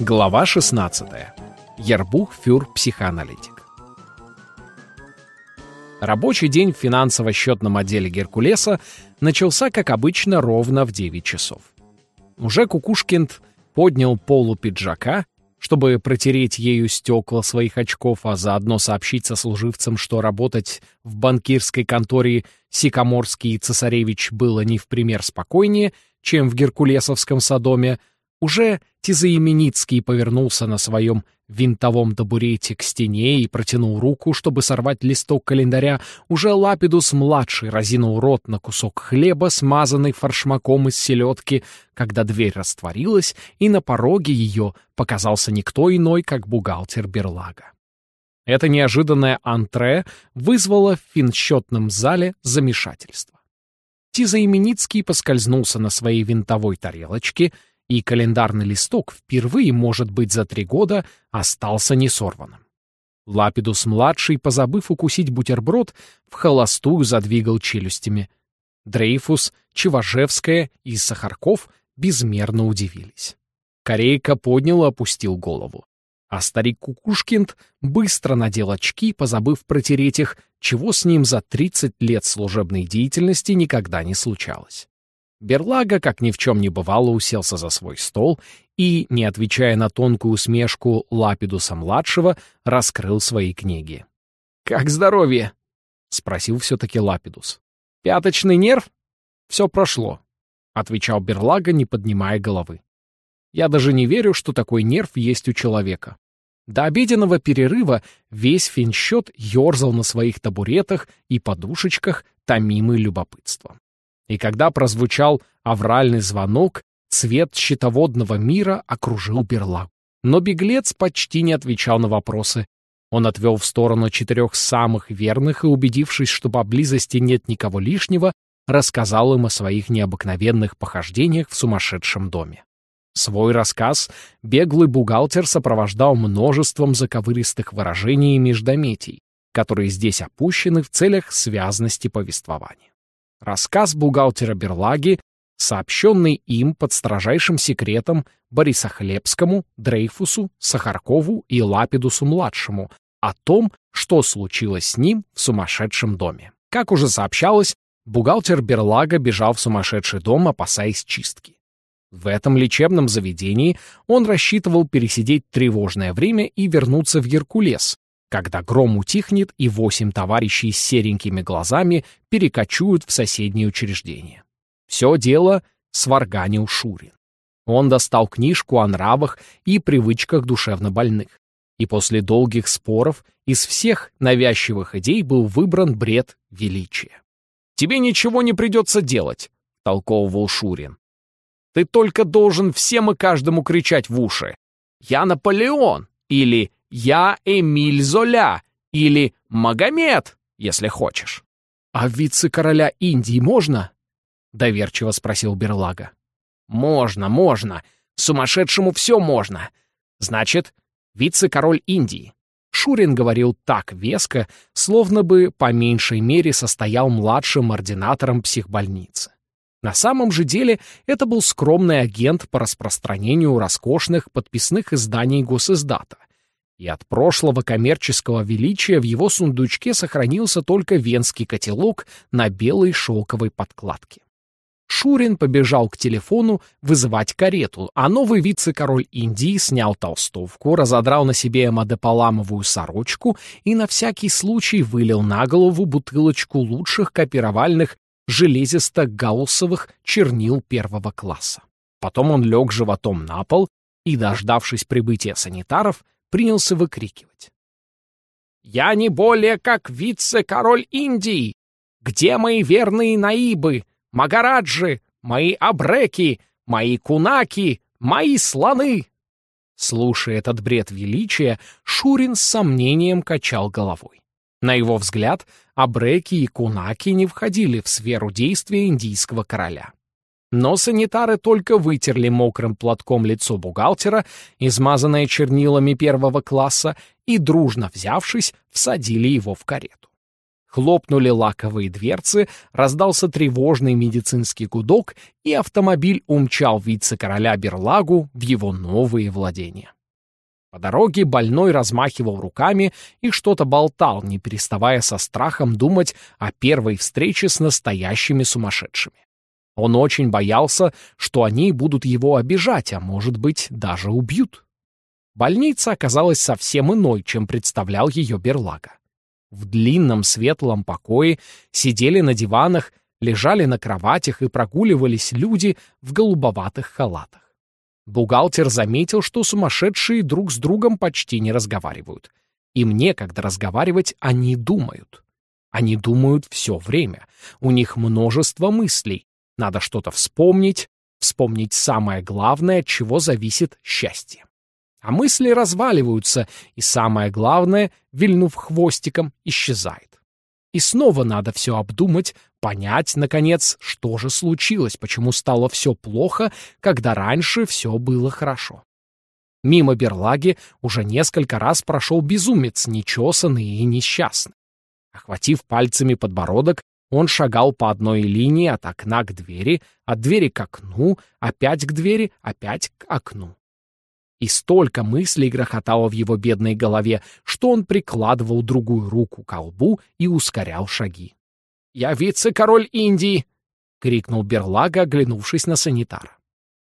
Глава 16. Ербух фюр психоаналитик. Рабочий день в финансово-счетном отделе Геркулеса начался, как обычно, ровно в 9 часов. Уже Кукушкинд поднял полу пиджака, чтобы протереть ею стекла своих очков, а заодно сообщить сослуживцам, что работать в банкирской конторе Сикоморский и Цесаревич было не в пример спокойнее, чем в Геркулесовском садоме, уже Тизаименицкий повернулся на своем винтовом табурете к стене и протянул руку, чтобы сорвать листок календаря. Уже Лапидус-младший разинул рот на кусок хлеба, смазанный форшмаком из селедки, когда дверь растворилась, и на пороге ее показался никто иной, как бухгалтер Берлага. Это неожиданное антре вызвало в финсчетном зале замешательство. Тизаименицкий поскользнулся на своей винтовой тарелочке — и календарный листок впервые, может быть, за три года остался несорванным. Лапидус-младший, позабыв укусить бутерброд, в холостую задвигал челюстями. Дрейфус, Чеважевская и Сахарков безмерно удивились. Корейка поднял и опустил голову. А старик Кукушкинд быстро надел очки, позабыв протереть их, чего с ним за 30 лет служебной деятельности никогда не случалось. Берлага, как ни в чем не бывало, уселся за свой стол и, не отвечая на тонкую усмешку Лапидуса-младшего, раскрыл свои книги. «Как здоровье?» — спросил все-таки Лапидус. «Пяточный нерв?» «Все прошло», — отвечал Берлага, не поднимая головы. «Я даже не верю, что такой нерв есть у человека». До обеденного перерыва весь финсчет ерзал на своих табуретах и подушечках, томимый любопытством. И когда прозвучал авральный звонок, цвет щитоводного мира окружил берлагу. Но беглец почти не отвечал на вопросы. Он отвел в сторону четырех самых верных и, убедившись, что поблизости нет никого лишнего, рассказал им о своих необыкновенных похождениях в сумасшедшем доме. Свой рассказ беглый бухгалтер сопровождал множеством заковыристых выражений и междометий, которые здесь опущены в целях связности повествования. Рассказ бухгалтера Берлаги, сообщенный им под строжайшим секретом Борисохлебскому, Дрейфусу, Сахаркову и Лапидусу-младшему о том, что случилось с ним в сумасшедшем доме. Как уже сообщалось, бухгалтер Берлага бежал в сумасшедший дом, опасаясь чистки. В этом лечебном заведении он рассчитывал пересидеть тревожное время и вернуться в Геркулес, когда гром утихнет и восемь товарищей с серенькими глазами перекочуют в соседнее учреждение. Все дело сварганил Шурин. Он достал книжку о нравах и привычках душевнобольных. И после долгих споров из всех навязчивых идей был выбран бред величия. «Тебе ничего не придется делать», — толковывал Шурин. «Ты только должен всем и каждому кричать в уши. Я Наполеон!» или «Я Эмиль Золя» или «Магомед», если хочешь. «А вице-короля Индии можно?» — доверчиво спросил Берлага. «Можно, можно. Сумасшедшему все можно. Значит, вице-король Индии». Шурин говорил так веско, словно бы по меньшей мере состоял младшим ординатором психбольницы. На самом же деле это был скромный агент по распространению роскошных подписных изданий госиздата, и от прошлого коммерческого величия в его сундучке сохранился только венский котелок на белой шелковой подкладке. Шурин побежал к телефону вызывать карету, а новый вице-король Индии снял толстовку, разодрал на себе мадеполамовую сорочку и на всякий случай вылил на голову бутылочку лучших копировальных железисто-гауссовых чернил первого класса. Потом он лег животом на пол и, дождавшись прибытия санитаров, принялся выкрикивать. «Я не более как вице-король Индии! Где мои верные наибы, магараджи, мои абреки, мои кунаки, мои слоны?» Слушая этот бред величия, Шурин с сомнением качал головой. На его взгляд, абреки и кунаки не входили в сферу действия индийского короля. Но санитары только вытерли мокрым платком лицо бухгалтера, измазанное чернилами первого класса, и, дружно взявшись, всадили его в карету. Хлопнули лаковые дверцы, раздался тревожный медицинский гудок, и автомобиль умчал вице-короля Берлагу в его новые владения. По дороге больной размахивал руками и что-то болтал, не переставая со страхом думать о первой встрече с настоящими сумасшедшими. Он очень боялся, что они будут его обижать, а может быть, даже убьют. Больница оказалась совсем иной, чем представлял ее Берлага. В длинном светлом покое сидели на диванах, лежали на кроватях и прогуливались люди в голубоватых халатах. Бухгалтер заметил, что сумасшедшие друг с другом почти не разговаривают. Им некогда разговаривать, они думают. Они думают все время. У них множество мыслей. Надо что-то вспомнить, вспомнить самое главное, от чего зависит счастье. А мысли разваливаются, и самое главное, вильнув хвостиком, исчезает. И снова надо все обдумать, понять, наконец, что же случилось, почему стало все плохо, когда раньше все было хорошо. Мимо берлаги уже несколько раз прошел безумец, нечесанный и несчастный. Охватив пальцами подбородок, он шагал по одной линии от окна к двери, от двери к окну, опять к двери, опять к окну. И столько мыслей грохотало в его бедной голове, что он прикладывал другую руку к лбу и ускорял шаги. «Я вице-король Индии!» — крикнул Берлага, оглянувшись на санитара.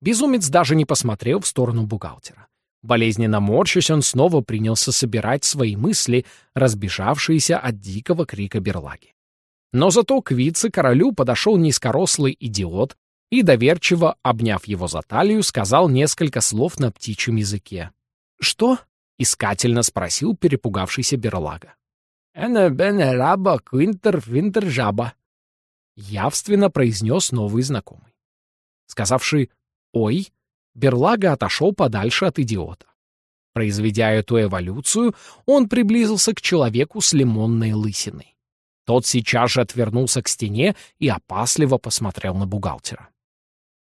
Безумец даже не посмотрел в сторону бухгалтера. Болезненно морщась, он снова принялся собирать свои мысли, разбежавшиеся от дикого крика Берлаги. Но зато к вице-королю подошел низкорослый идиот и, доверчиво обняв его за талию, сказал несколько слов на птичьем языке. «Что?» — искательно спросил перепугавшийся Берлага. «Эне бене раба квинтер винтер жаба», — явственно произнес новый знакомый. Сказавший «Ой», Берлага отошел подальше от идиота. Произведя эту эволюцию, он приблизился к человеку с лимонной лысиной. Тот сейчас же отвернулся к стене и опасливо посмотрел на бухгалтера.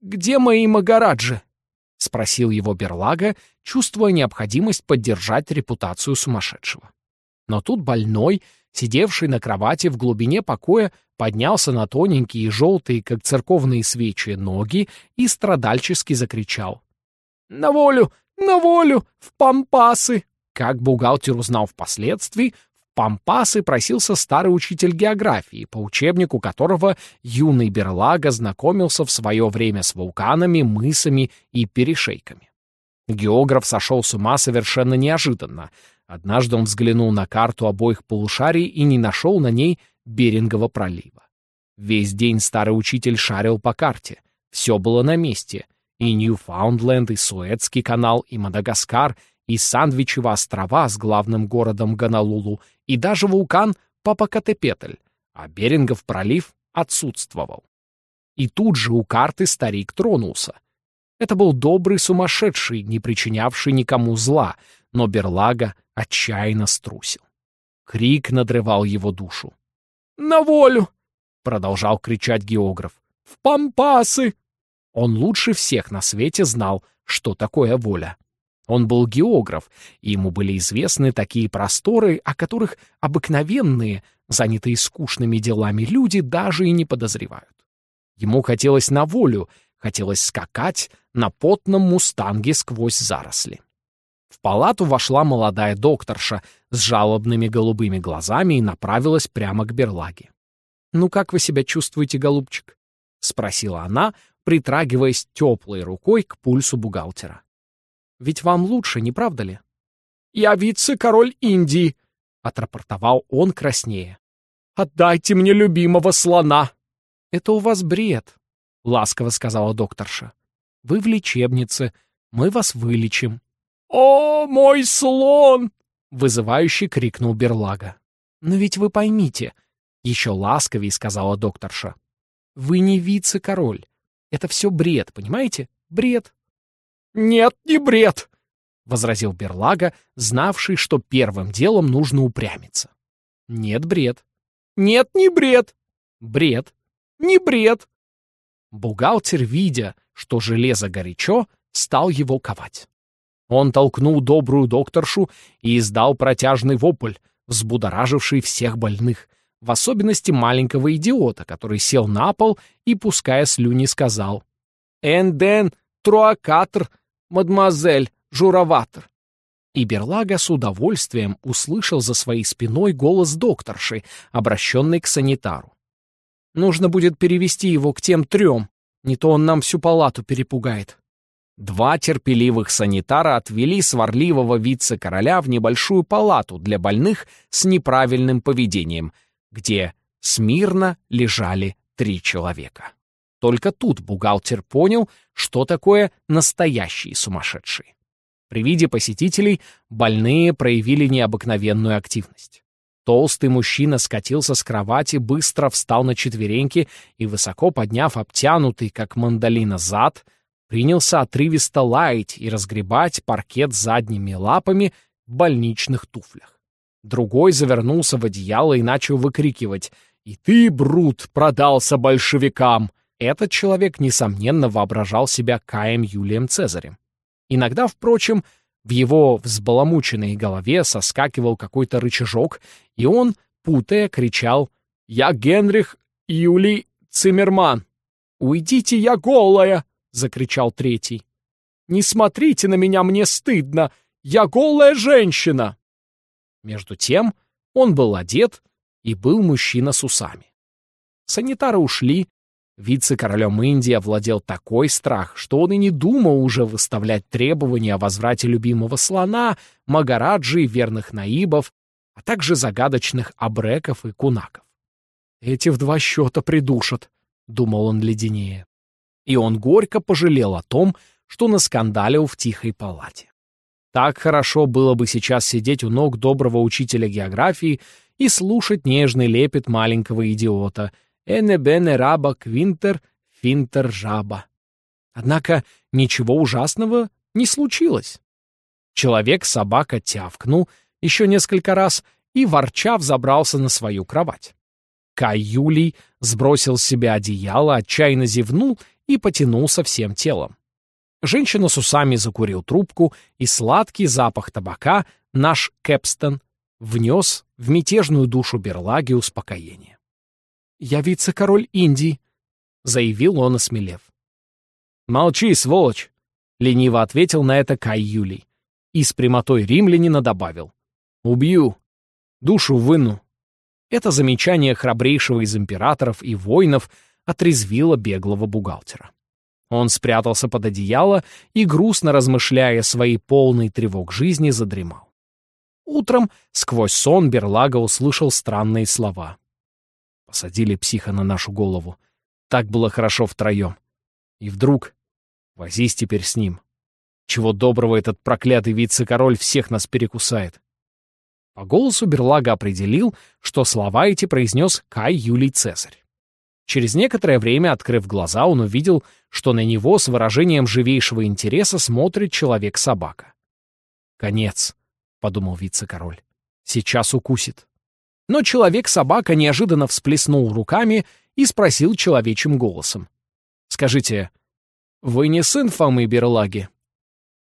«Где мои Магараджи?» — спросил его Берлага, чувствуя необходимость поддержать репутацию сумасшедшего. Но тут больной, сидевший на кровати в глубине покоя, поднялся на тоненькие желтые, как церковные свечи, ноги и страдальчески закричал. «На волю! На волю! В пампасы!» Как бухгалтер узнал впоследствии, Пампасы просился старый учитель географии, по учебнику которого юный Берлага знакомился в свое время с вулканами, мысами и перешейками. Географ сошел с ума совершенно неожиданно. Однажды он взглянул на карту обоих полушарий и не нашел на ней Берингового пролива. Весь день старый учитель шарил по карте. Все было на месте. И Ньюфаундленд, и Суэцкий канал, и Мадагаскар, и Сандвичево острова с главным городом Гонолулу, и даже вулкан Папакатепетль, а Берингов пролив отсутствовал. И тут же у карты старик тронулся. Это был добрый сумасшедший, не причинявший никому зла, но Берлага отчаянно струсил. Крик надрывал его душу. «На волю!» — продолжал кричать географ. «В пампасы!» Он лучше всех на свете знал, что такое воля. Он был географ, и ему были известны такие просторы, о которых обыкновенные, занятые скучными делами люди даже и не подозревают. Ему хотелось на волю, хотелось скакать на потном мустанге сквозь заросли. В палату вошла молодая докторша с жалобными голубыми глазами и направилась прямо к берлаге. «Ну как вы себя чувствуете, голубчик?» — спросила она, притрагиваясь теплой рукой к пульсу бухгалтера. Ведь вам лучше, не правда ли? «Я вице-король Индии», — отрапортовал он краснее. «Отдайте мне любимого слона!» «Это у вас бред», — ласково сказала докторша. «Вы в лечебнице. Мы вас вылечим». «О, мой слон!» — вызывающе крикнул Берлага. «Но ведь вы поймите», — еще ласковее сказала докторша. «Вы не вице-король. Это все бред, понимаете? Бред. «Нет, не бред!» — возразил Берлага, знавший, что первым делом нужно упрямиться. «Нет, бред». «Нет, не бред». «Бред». «Не бред». Бухгалтер, видя, что железо горячо, стал его ковать. Он толкнул добрую докторшу и издал протяжный вопль, взбудораживший всех больных. в особенности маленького идиота, который сел на пол и, пуская слюни, сказал «Энден труакатр, мадемуазель, жураватор». И Берлага с удовольствием услышал за своей спиной голос докторши, обращенный к санитару. «Нужно будет перевести его к тем трем, не то он нам всю палату перепугает». Два терпеливых санитара отвели сварливого вице-короля в небольшую палату для больных с неправильным поведением, где смирно лежали три человека. Только тут бухгалтер понял, что такое настоящий сумасшедший. При виде посетителей больные проявили необыкновенную активность. Толстый мужчина скатился с кровати, быстро встал на четвереньки и, высоко подняв обтянутый, как мандолина, зад, принялся отрывисто лаять и разгребать паркет задними лапами в больничных туфлях. Другой завернулся в одеяло и начал выкрикивать «И ты, Брут, продался большевикам!» Этот человек, несомненно, воображал себя Каем Юлием Цезарем. Иногда, впрочем, в его взбаламученной голове соскакивал какой-то рычажок, и он, путая, кричал «Я Генрих Юлий Циммерман!» «Уйдите, я голая!» — закричал третий. «Не смотрите на меня, мне стыдно! Я голая женщина!» Между тем он был одет и был мужчина с усами. Санитары ушли, Вице-королем Индии овладел такой страх, что он и не думал уже выставлять требования о возврате любимого слона, магараджи верных наибов, а также загадочных абреков и кунаков. «Эти в два счета придушат», — думал он леденее. И он горько пожалел о том, что наскандалил в тихой палате. Так хорошо было бы сейчас сидеть у ног доброго учителя географии и слушать нежный лепет маленького идиота — «Эне бене раба квинтер финтер жаба». Однако ничего ужасного не случилось. Человек-собака тявкнул еще несколько раз и, ворча, взобрался на свою кровать. Кай Юлий сбросил с себя одеяло, отчаянно зевнул и потянулся всем телом. Женщина с усами закурил трубку, и сладкий запах табака наш Кэпстон внес в мятежную душу берлаги успокоение. «Я вице-король Индии», — заявил он, осмелев. «Молчи, сволочь!» — лениво ответил на это Кай Юлий. И с прямотой римлянина добавил. «Убью! Душу выну!» Это замечание храбрейшего из императоров и воинов отрезвило беглого бухгалтера. Он спрятался под одеяло и, грустно размышляя своей полной тревог жизни, задремал. Утром сквозь сон Берлага услышал странные слова. Посадили психа на нашу голову. Так было хорошо втроем. И вдруг... Возись теперь с ним. Чего доброго этот проклятый вице-король всех нас перекусает. По голосу Берлага определил, что слова эти произнес Кай Юлий Цезарь. Через некоторое время, открыв глаза, он увидел, что на него с выражением живейшего интереса смотрит человек-собака. «Конец», — подумал вице-король, — «сейчас укусит». Но человек-собака неожиданно всплеснул руками и спросил человечьим голосом. «Скажите, вы не сын Фомы Берлаги?»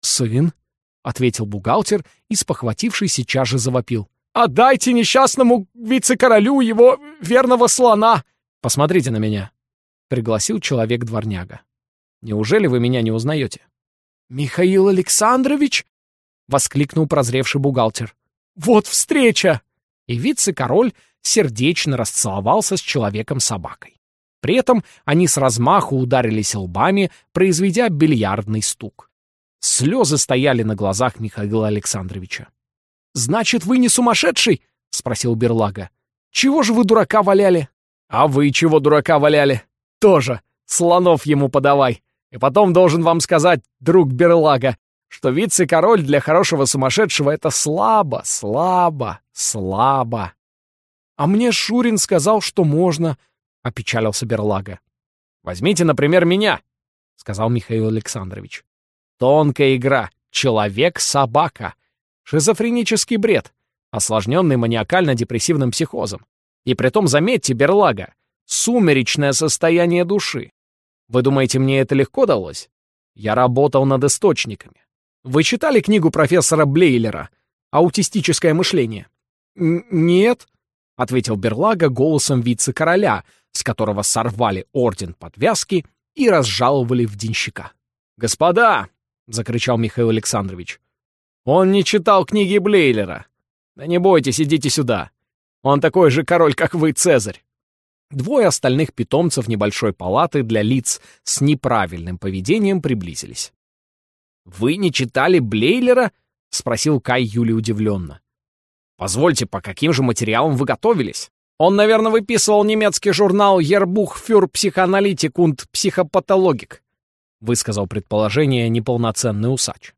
«Сын?» — ответил бухгалтер и, спохватившись, сейчас же завопил. «Отдайте несчастному вице-королю его верного слона!» «Посмотрите на меня», — пригласил человек-дворняга. «Неужели вы меня не узнаете?» «Михаил Александрович?» — воскликнул прозревший бухгалтер. «Вот встреча!» И вице-король сердечно расцеловался с человеком-собакой. При этом они с размаху ударились лбами, произведя бильярдный стук. Слезы стояли на глазах Михаила Александровича. «Значит, вы не сумасшедший?» — спросил Берлага. «Чего же вы дурака валяли?» «А вы чего дурака валяли?» «Тоже. Слонов ему подавай. И потом должен вам сказать, друг Берлага, что вице-король для хорошего сумасшедшего — это слабо, слабо, слабо. А мне Шурин сказал, что можно, — опечалился Берлага. «Возьмите, например, меня», — сказал Михаил Александрович. «Тонкая игра. Человек-собака. Шизофренический бред, осложненный маниакально-депрессивным психозом. И притом, заметьте, Берлага, сумеречное состояние души. Вы думаете, мне это легко далось? Я работал над источниками. Вы читали книгу профессора Блейлера «Аутистическое мышление»? Нет. ответил Берлага голосом вице-короля, с которого сорвали орден подвязки и разжаловали в денщика. «Господа!» — закричал Михаил Александрович. «Он не читал книги Блейлера. Да не бойтесь, идите сюда. Он такой же король, как вы, Цезарь». Двое остальных питомцев небольшой палаты для лиц с неправильным поведением приблизились. «Вы не читали Блейлера?» — спросил Кай Юли удивленно. «Позвольте, по каким же материалам вы готовились?» Он, наверное, выписывал немецкий журнал «Ербух фюр психоаналитик und психопатологик», высказал предположение неполноценный усач.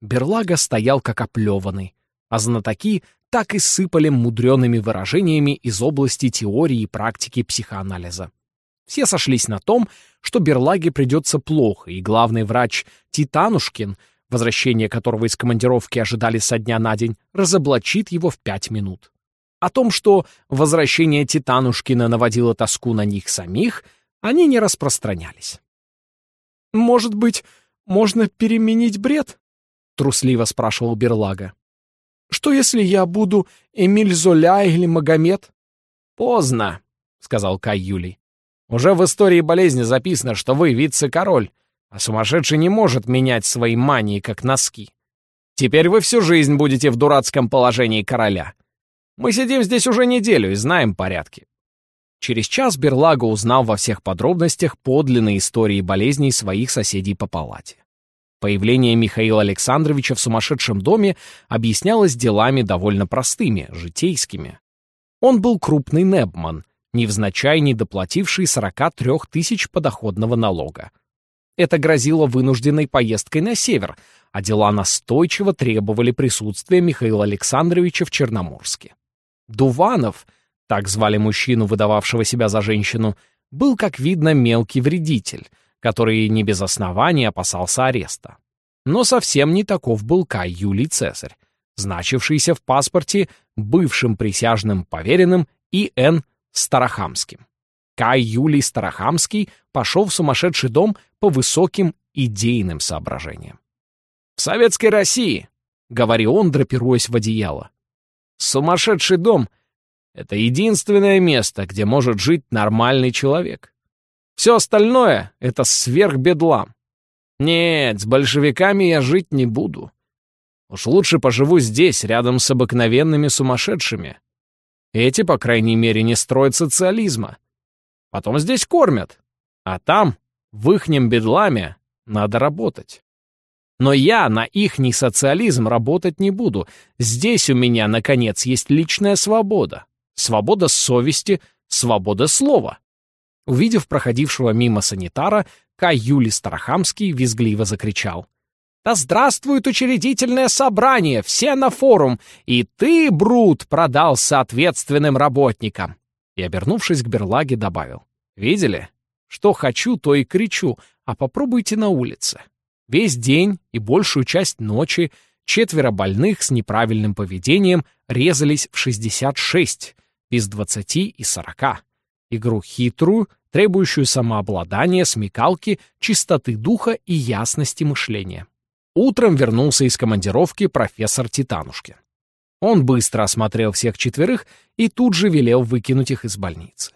Берлага стоял как оплеванный, а знатоки так и сыпали мудреными выражениями из области теории и практики психоанализа. Все сошлись на том, что Берлаге придется плохо, и главный врач Титанушкин, возвращение которого из командировки ожидали со дня на день, разоблачит его в пять минут. О том, что возвращение Титанушкина наводило тоску на них самих, они не распространялись. «Может быть, можно переменить бред?» — трусливо спрашивал Берлага. Что, если я буду Эмиль Золя или Магомед?» «Поздно», — сказал Кай Юлий. «Уже в истории болезни записано, что вы вице-король, а сумасшедший не может менять свои мании, как носки. Теперь вы всю жизнь будете в дурацком положении короля. Мы сидим здесь уже неделю и знаем порядки». Через час Берлаго узнал во всех подробностях подлинные истории болезней своих соседей по палате. Появление Михаила Александровича в сумасшедшем доме объяснялось делами довольно простыми, житейскими. Он был крупный Небман, невзначай не доплативший 43 тысяч подоходного налога. Это грозило вынужденной поездкой на север, а дела настойчиво требовали присутствия Михаила Александровича в Черноморске. Дуванов, так звали мужчину, выдававшего себя за женщину, был, как видно, мелкий вредитель — который не без основания опасался ареста. Но совсем не таков был Кай Юлий Цезарь, значившийся в паспорте бывшим присяжным поверенным И.Н. Старохамским. Кай Юлий Старохамский пошел в сумасшедший дом по высоким идейным соображениям. «В советской России», — говорил он, драпируясь в одеяло, — «сумасшедший дом — это единственное место, где может жить нормальный человек. Все остальное — это сверхбедлам. Нет, с большевиками я жить не буду. Уж лучше поживу здесь, рядом с обыкновенными сумасшедшими. Эти, по крайней мере, не строят социализма. Потом здесь кормят. А там, в ихнем бедламе, надо работать. Но я на ихний социализм работать не буду. Здесь у меня, наконец, есть личная свобода. Свобода совести, свобода слова. Увидев проходившего мимо санитара, Кай Юли Старохамский визгливо закричал. «Да здравствует учредительное собрание! Все на форум! И ты, Брут, продался ответственным работникам!» И, обернувшись к Берлаге, добавил. «Видели? Что хочу, то и кричу, а попробуйте на улице. Весь день и большую часть ночи четверо больных с неправильным поведением резались в 66, без 20 и 40 игру хитрую, требующую самообладания, смекалки, чистоты духа и ясности мышления. Утром вернулся из командировки профессор Титанушкин. Он быстро осмотрел всех четверых и тут же велел выкинуть их из больницы.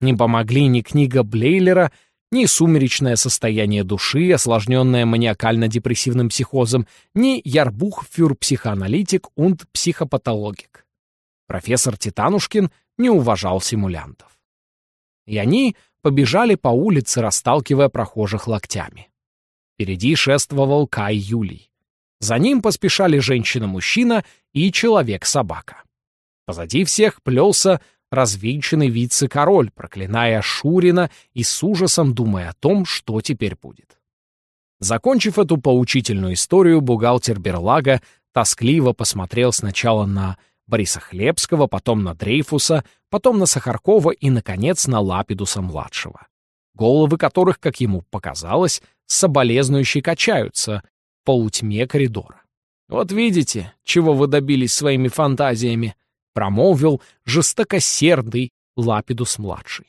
Не помогли ни книга Блейлера, ни сумеречное состояние души, осложненное маниакально-депрессивным психозом, ни Ярбух фюр психоаналитик und психопатологик. Профессор Титанушкин не уважал симулянтов и они побежали по улице, расталкивая прохожих локтями. Впереди шествовал Кай Юлий. За ним поспешали женщина-мужчина и человек-собака. Позади всех плелся развинченный вице-король, проклиная Шурина и с ужасом думая о том, что теперь будет. Закончив эту поучительную историю, бухгалтер Берлага тоскливо посмотрел сначала на Бориса Хлебского, потом на Дрейфуса, потом на Сахаркова и, наконец, на Лапидуса-младшего. Головы которых, как ему показалось, соболезнующие качаются в полутьме коридора. «Вот видите, чего вы добились своими фантазиями», — промолвил жестокосердый Лапидус-младший.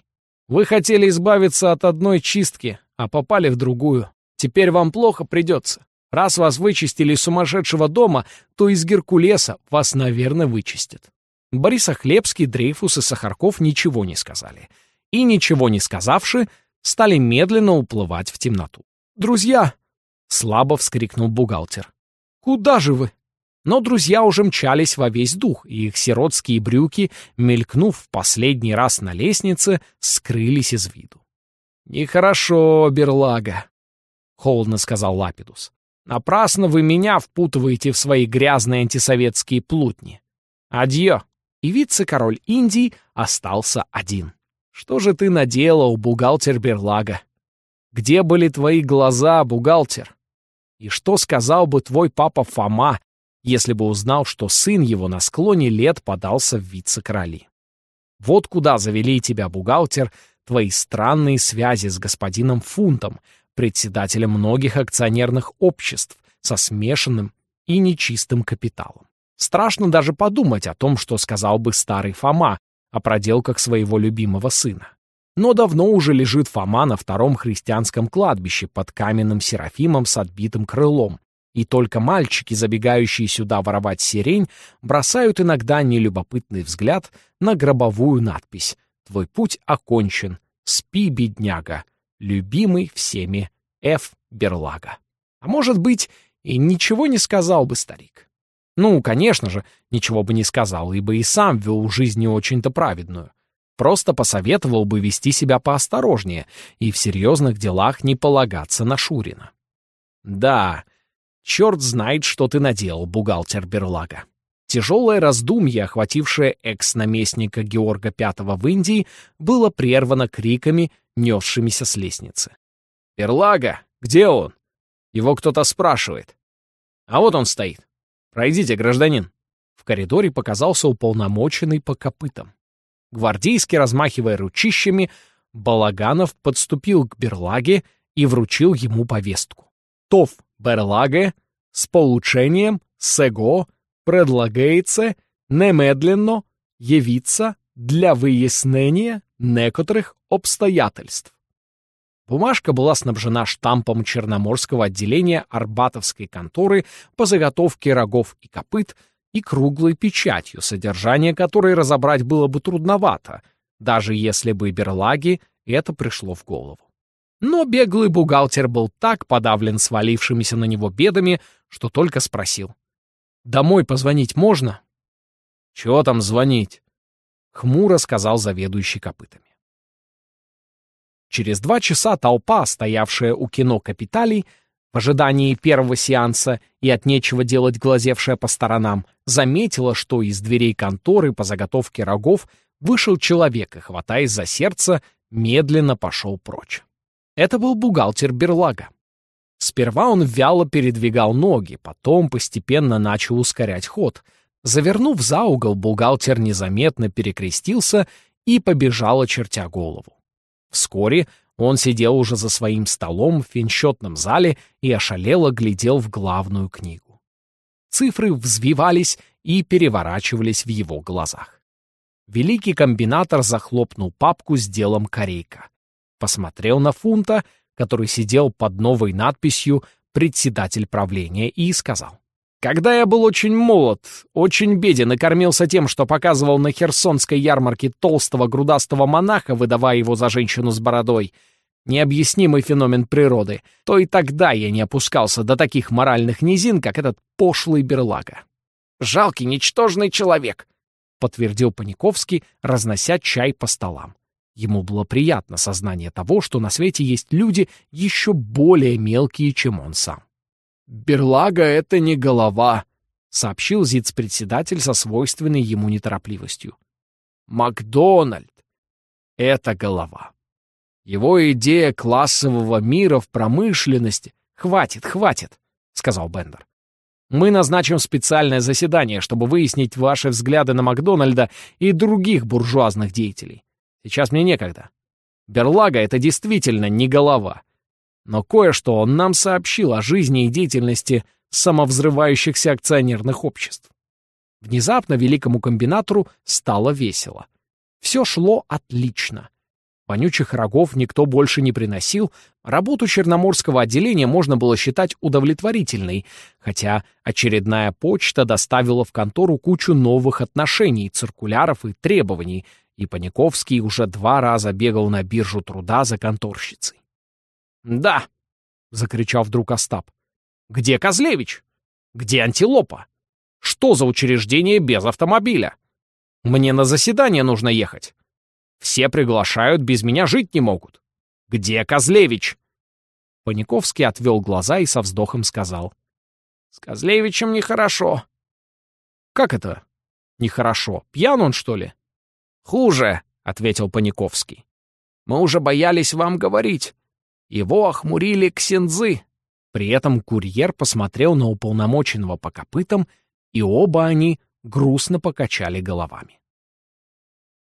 «Вы хотели избавиться от одной чистки, а попали в другую. Теперь вам плохо придется. Раз вас вычистили из сумасшедшего дома, то из Геркулеса вас, наверное, вычистят. Борисохлебский, Дрейфус и Сахарков ничего не сказали. И, ничего не сказавши, стали медленно уплывать в темноту. «Друзья!» — слабо вскрикнул бухгалтер. «Куда же вы?» Но друзья уже мчались во весь дух, и их сиротские брюки, мелькнув в последний раз на лестнице, скрылись из виду. «Нехорошо, берлага», — холодно сказал Лапидус. «Напрасно вы меня впутываете в свои грязные антисоветские плутни. Адьё!» И вице-король Индии остался один. «Что же ты наделал, бухгалтер Берлага? Где были твои глаза, бухгалтер? И что сказал бы твой папа Фома, если бы узнал, что сын его на склоне лет подался в вице-короли. Вот куда завели тебя, бухгалтер, твои странные связи с господином Фунтом, председателем многих акционерных обществ со смешанным и нечистым капиталом. Страшно даже подумать о том, что сказал бы старый Фома о проделках своего любимого сына. Но давно уже лежит Фома на втором христианском кладбище под каменным серафимом с отбитым крылом, и только мальчики, забегающие сюда воровать сирень, бросают иногда нелюбопытный взгляд на гробовую надпись «Твой путь окончен. Спи, бедняга, любимый всеми Ф. Берлага». А может быть, и ничего не сказал бы старик. Ну, конечно же, ничего бы не сказал, ибо и сам вел жизнь не очень-то праведную. Просто посоветовал бы вести себя поосторожнее и в серьезных делах не полагаться на Шурина. Да, Черт знает, что ты наделал, бухгалтер Берлага. Тяжелое раздумье, охватившее экс-наместника Георга V в Индии, было прервано криками, несшимися с лестницы. «Берлага! Где он?» Его кто-то спрашивает. «А вот он стоит. Пройдите, гражданин». В коридоре показался уполномоченный по копытам. Гвардейский, размахивая ручищами, Балаганов подступил к Берлаге и вручил ему повестку. ТОВ Берлаге с получением сего предлагается немедленно явиться для выяснения некоторых обстоятельств. Бумажка была снабжена штампом Черноморского отделения Арбатовской конторы по заготовке рогов и копыт и круглой печатью, содержание которой разобрать было бы трудновато, даже если бы Берлаге это пришло в голову. Но беглый бухгалтер был так подавлен свалившимися на него бедами, что только спросил. «Домой позвонить можно?» «Чего там звонить?» — хмуро сказал заведующий копытами. Через два часа толпа, стоявшая у кино «Капиталий», в ожидании первого сеанса и от нечего делать глазевшая по сторонам, заметила, что из дверей конторы по заготовке рогов вышел человек и, хватаясь за сердце, медленно пошел прочь. Это был бухгалтер Берлага. Сперва он вяло передвигал ноги, потом постепенно начал ускорять ход. Завернув за угол, бухгалтер незаметно перекрестился и побежал, очертя голову. Вскоре он сидел уже за своим столом в финсчетном зале и ошалело глядел в главную книгу. Цифры взвивались и переворачивались в его глазах. Великий комбинатор захлопнул папку с делом корейка посмотрел на Фунта, который сидел под новой надписью «Председатель правления», и сказал. «Когда я был очень молод, очень беден и кормился тем, что показывал на Херсонской ярмарке толстого грудастого монаха, выдавая его за женщину с бородой, необъяснимый феномен природы, то и тогда я не опускался до таких моральных низин, как этот пошлый берлага. «Жалкий, ничтожный человек», — подтвердил Паниковский, разнося чай по столам. Ему было приятно сознание того, что на свете есть люди еще более мелкие, чем он сам. «Берлага — это не голова», — сообщил зиц-председатель со свойственной ему неторопливостью. «Макдональд — это голова. Его идея классового мира в промышленности... Хватит, хватит», — сказал Бендер. «Мы назначим специальное заседание, чтобы выяснить ваши взгляды на Макдональда и других буржуазных деятелей. Сейчас мне некогда. Берлага — это действительно не голова. Но кое-что он нам сообщил о жизни и деятельности самовзрывающихся акционерных обществ. Внезапно великому комбинатору стало весело. Все шло отлично. Вонючих рогов никто больше не приносил, работу Черноморского отделения можно было считать удовлетворительной, хотя очередная почта доставила в контору кучу новых отношений, циркуляров и требований, и Паниковский уже два раза бегал на биржу труда за конторщицей. «Да!» — закричал вдруг Остап. «Где Козлевич? Где Антилопа? Что за учреждение без автомобиля? Мне на заседание нужно ехать. Все приглашают, без меня жить не могут. Где Козлевич?» Паниковский отвел глаза и со вздохом сказал. «С Козлевичем нехорошо». «Как это? Нехорошо. Пьян он, что ли?» «Хуже», — ответил Паниковский. «Мы уже боялись вам говорить. Его охмурили ксензы». При этом курьер посмотрел на уполномоченного по копытам, и оба они грустно покачали головами.